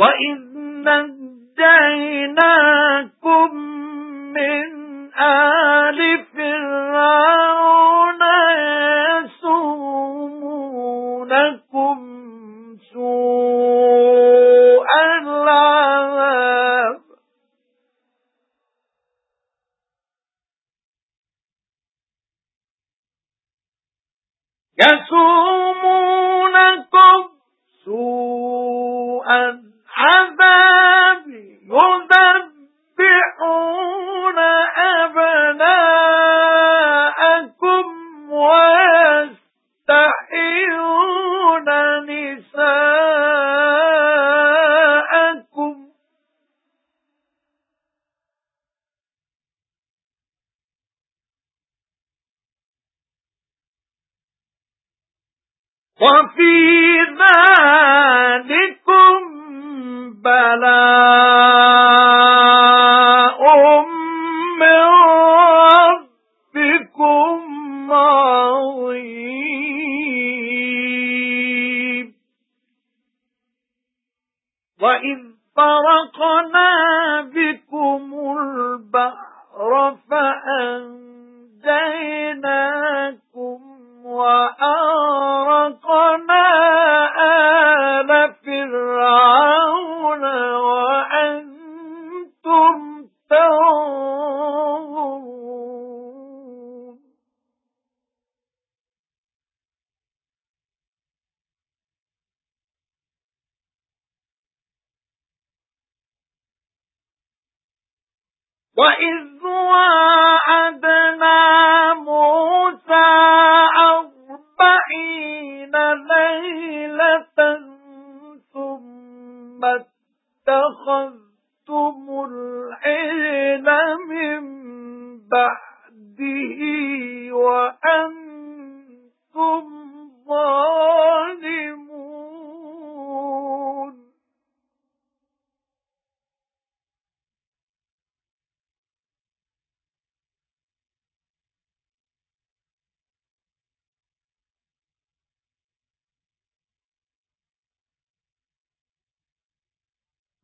وَإِذْ نَجَّيْنَاكُمْ مِنْ آلِ فِرْعَوْنَ يَسُومُونَكُمْ سُوءَ الْعَذَابِ يَسُومُونَكُمْ سُوءَ وَفِي ذَلِكُمْ بَلَاءٌ. وَإِذْ وَاعَدْنَا مُوسَى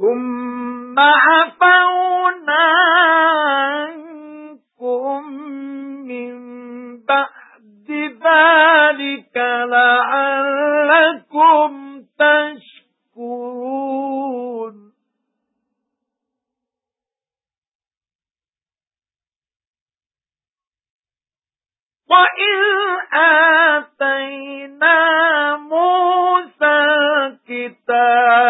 ثُمَّ عَفَوْنَا عَنكُم مِّن بَعْدِ ذَلِكَ لَعَلَّكُمْ تَشْكُرُونَ. وَإِذْ آتَيْنَا مُوسَى الْكِتَابَ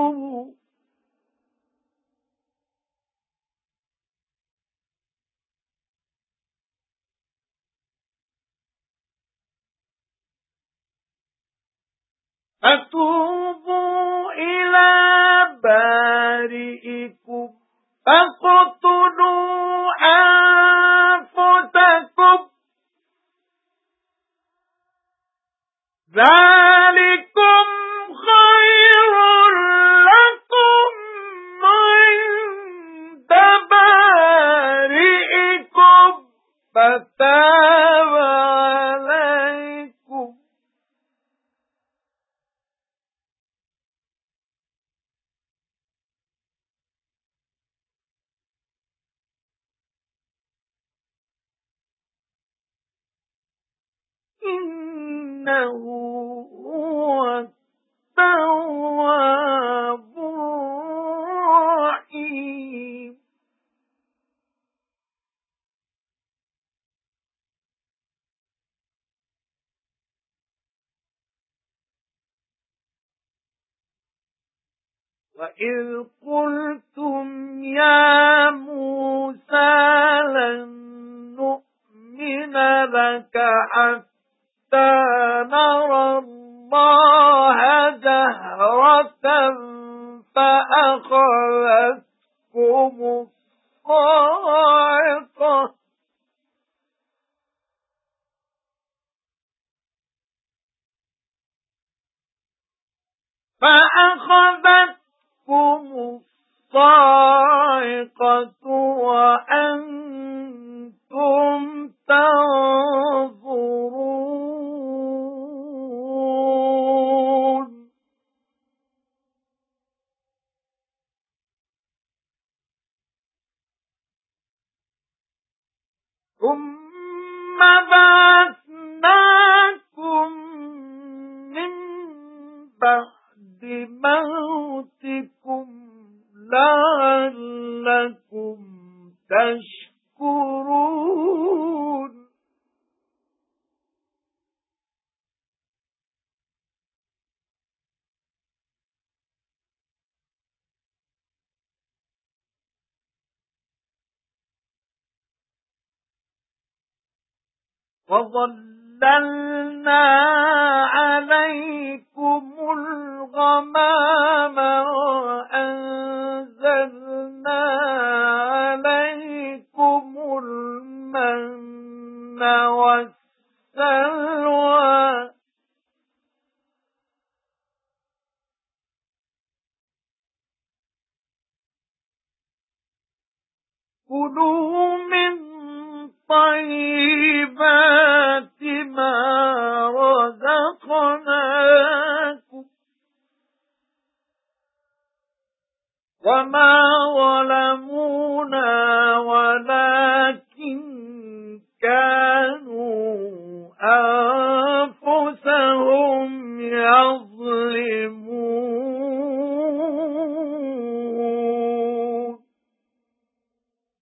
فَتُوبُوا إِلَى بَارِئِكُمْ فَاقْتُلُوا أَنفُسَكُمْ. ذَلِكُمْ خَيْرٌ لَكُمْ عِندَ بَارِئِكُمْ. فَتَابَ إِنَّهُ هُوَ التَّوَّابُ الرَّحِيمُ. وَإِذْ قُلْتُمْ يَا مُوسَى لَن نُّؤْمِنَ لَكَ حَتَّى فَأَخَذَتْكُمُ الصَّاعِقَةُ. فَأَخَذَتْكُمُ الصَّاعِقَةُ وَأَنْتُمْ بَعْدِ بموتكم لعلكم تشكرون. وظللنا عليكم الغمام وأنزلنا عليكم المن والسلوى. كلوا من طيبات